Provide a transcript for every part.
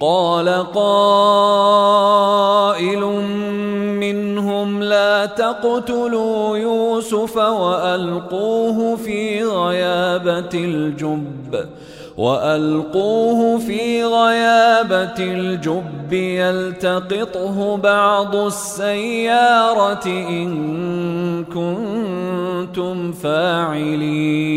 قال قائل منهم لا تقتلوا يوسف وألقوه في غيابة الجب وألقوه في غيابة الجب يلتقطه بعض السيارة إن كنتم فاعلين.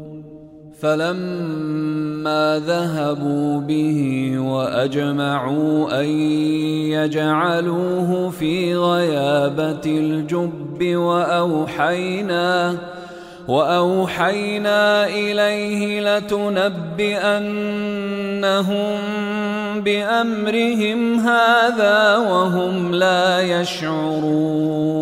فلما ذهبوا به وأجمعوا أن يجعلوه في غيابة الجب وأوحينا وأوحينا إليه لتنبئنهم بأمرهم هذا وهم لا يشعرون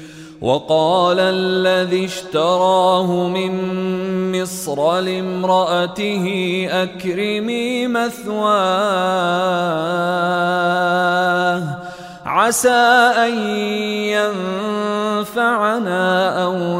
وقال الذي اشتراه من مصر لامرأته أكرمي مثواه. عسى أن ينفعنا أو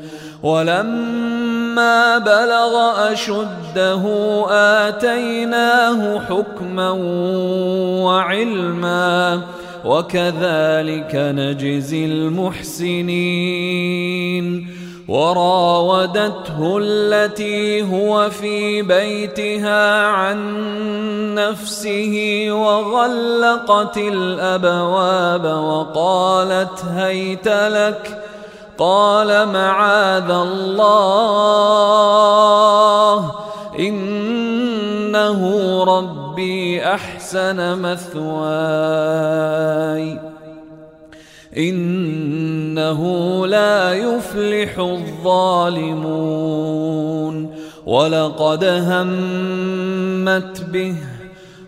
ولما بلغ أشده آتيناه حكما وعلما وكذلك نجزي المحسنين. وراودته التي هو في بيتها عن نفسه وغلقت الأبواب وقالت هيت لك قال معاذ الله إنه ربي أحسن مثواي إنه لا يفلح الظالمون ولقد همت به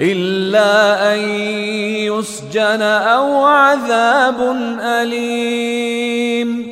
إلا أن يسجن أو عذاب أليم.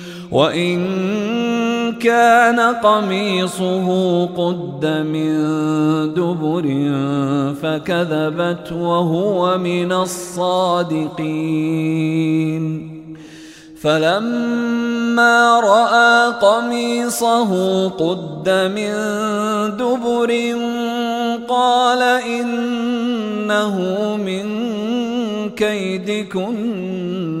وإن كان قميصه قد من دبر فكذبت وهو من الصادقين. فلما رأى قميصه قد من دبر قال إنه من كيدكن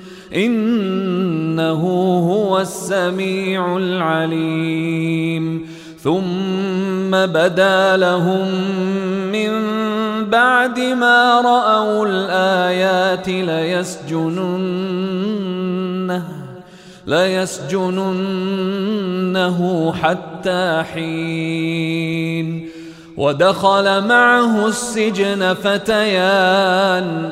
إنه هو السميع العليم. ثم بدا لهم من بعد ما رأوا الآيات ليسجننه ليسجننه حتى حين. ودخل معه السجن فتيان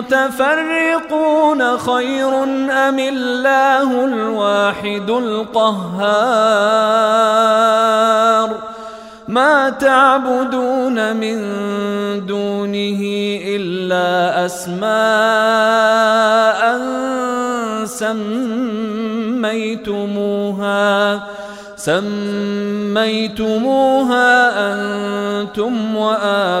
متفرقون خير أم الله الواحد القهار؟ ما تعبدون من دونه إلا أسماء سميتموها. سميتموها أنتم وآباؤكم.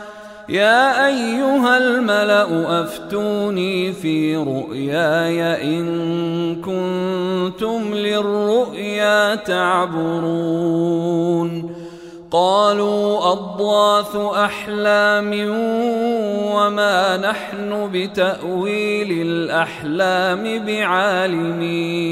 يا أيها الملأ أفتوني في رؤياي إن كنتم للرؤيا تعبرون. قالوا اضواث أحلام وما نحن بتأويل الأحلام بعالمين.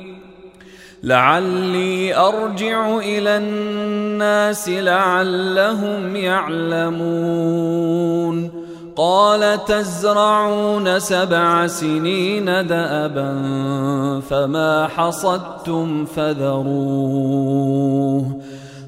لعلي أرجع إلى الناس لعلهم يعلمون. قال تزرعون سبع سنين دابا فما حصدتم فذروه.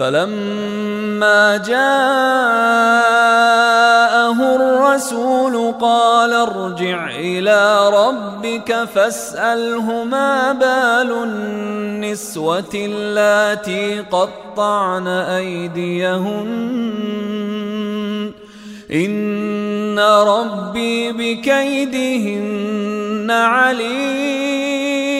فلما جاءه الرسول قال ارجع إلى ربك فاسأله ما بال النسوة اللاتي قطعن أيديهن. إن ربي بكيدهن عليم.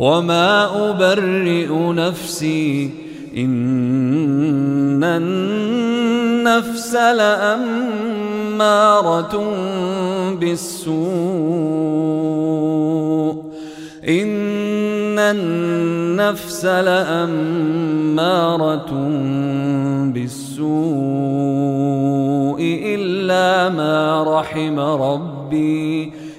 وما أبرئ نفسي إن النفس لأمارة بالسوء إن النفس لأمارة بالسوء إلا ما رحم ربي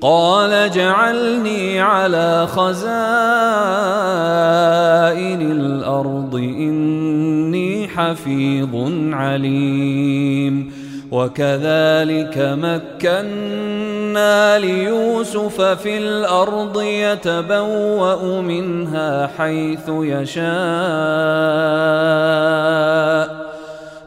قال جعلني على خزائن الأرض إني حفيظ عليم. وكذلك مكنا ليوسف في الأرض يتبوأ منها حيث يشاء.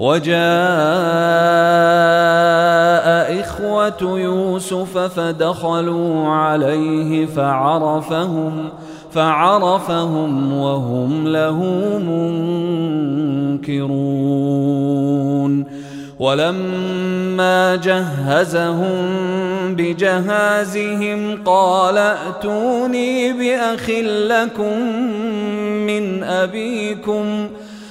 وجاء إخوة يوسف فدخلوا عليه فعرفهم فعرفهم وهم له منكرون. ولما جهزهم بجهازهم قال ائتوني بأخ لكم من أبيكم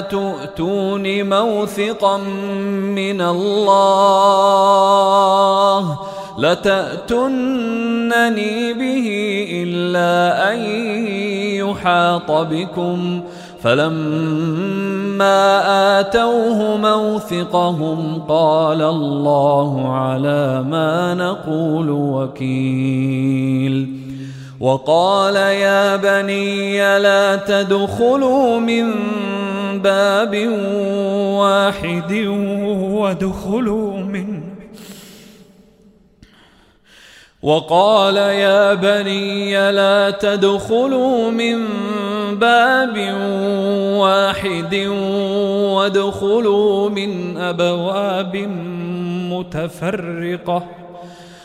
تؤتون موثقا من الله لتأتنني به إلا أن يحاط بكم فلما آتوه موثقهم قال الله على ما نقول وكيل وقال يا بني لا تدخلوا من باب واحد وادخلوا من وقال يا بني لا تدخلوا من باب واحد وادخلوا من أبواب متفرقة.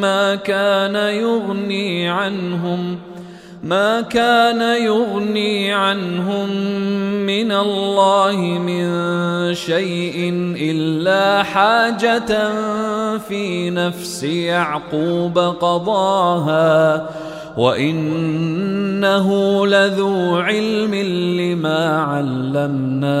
ما كان يغني عنهم ما كان يغني عنهم من الله من شيء إلا حاجة في نفس يعقوب قضاها وإنه لذو علم لما علمناه.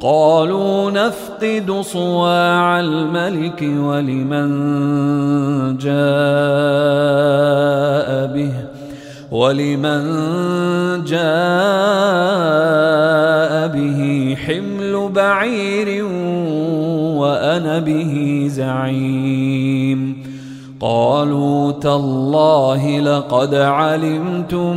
قالوا نفقد صواع الملك ولمن جاء به ولمن جاء به حمل بعير وأنا به زعيم. قالوا تالله لقد علمتم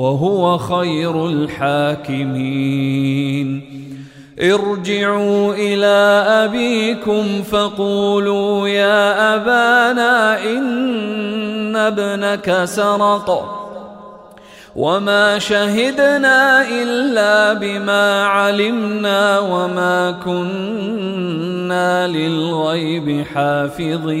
وهو خير الحاكمين. ارجعوا إلى أبيكم فقولوا يا أبانا إن ابنك سرق. وما شهدنا إلا بما علمنا وما كنا للغيب حافظين.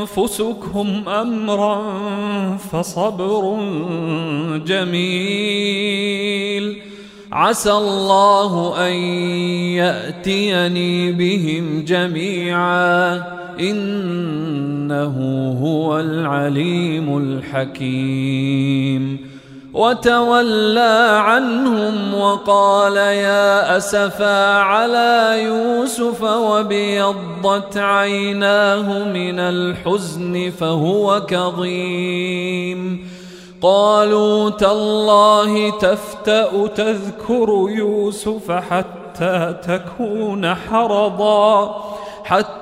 أنفسكم أمرا فصبر جميل. عسى الله أن يأتيني بهم جميعا. إنه هو العليم الحكيم. وتولى عنهم وقال يا أسفا على يوسف وابيضت عيناه من الحزن فهو كظيم. قالوا تالله تفتأ تذكر يوسف حتى تكون حرضا حتى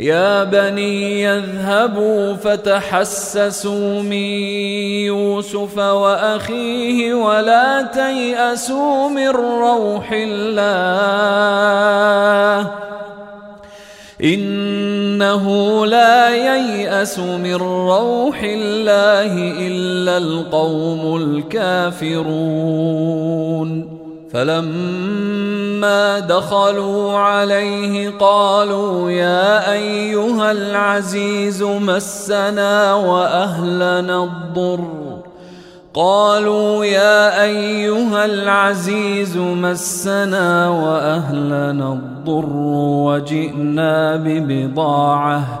يا بني يذهبوا فتحسسوا من يوسف وأخيه ولا تيأسوا من روح الله. إنه لا ييأس من روح الله إلا القوم الكافرون. فلما دخلوا عليه قالوا يا أيها العزيز مسنا وأهلنا الضر. قالوا يا أيها العزيز مسنا وأهلنا الضر وجئنا ببضاعة.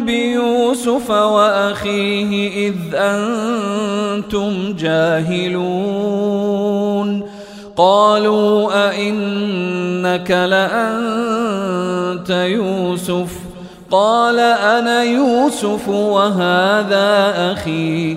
بيوسف واخيه اذ أنتم جاهلون قالوا ائنك لانت يوسف قال أنا يوسف وهذا أخي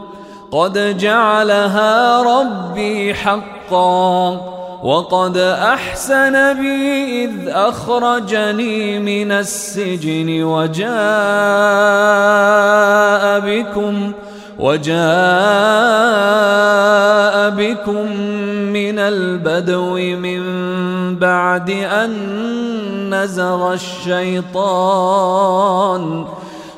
قد جعلها ربي حقا وقد أحسن بي إذ أخرجني من السجن وجاء بكم وجاء بكم من البدو من بعد أن نزغ الشيطان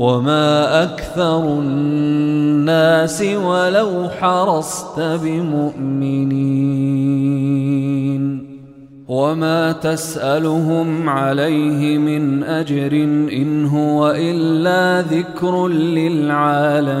وما أكثر الناس ولو حرصت بمؤمنين وما تسألهم عليه من أجر إن هو إلا ذكر للعالمين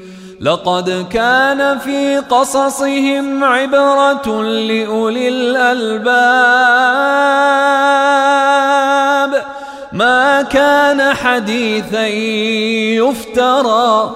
لقد كان في قصصهم عبرة لأولي الألباب. ما كان حديثا يفترى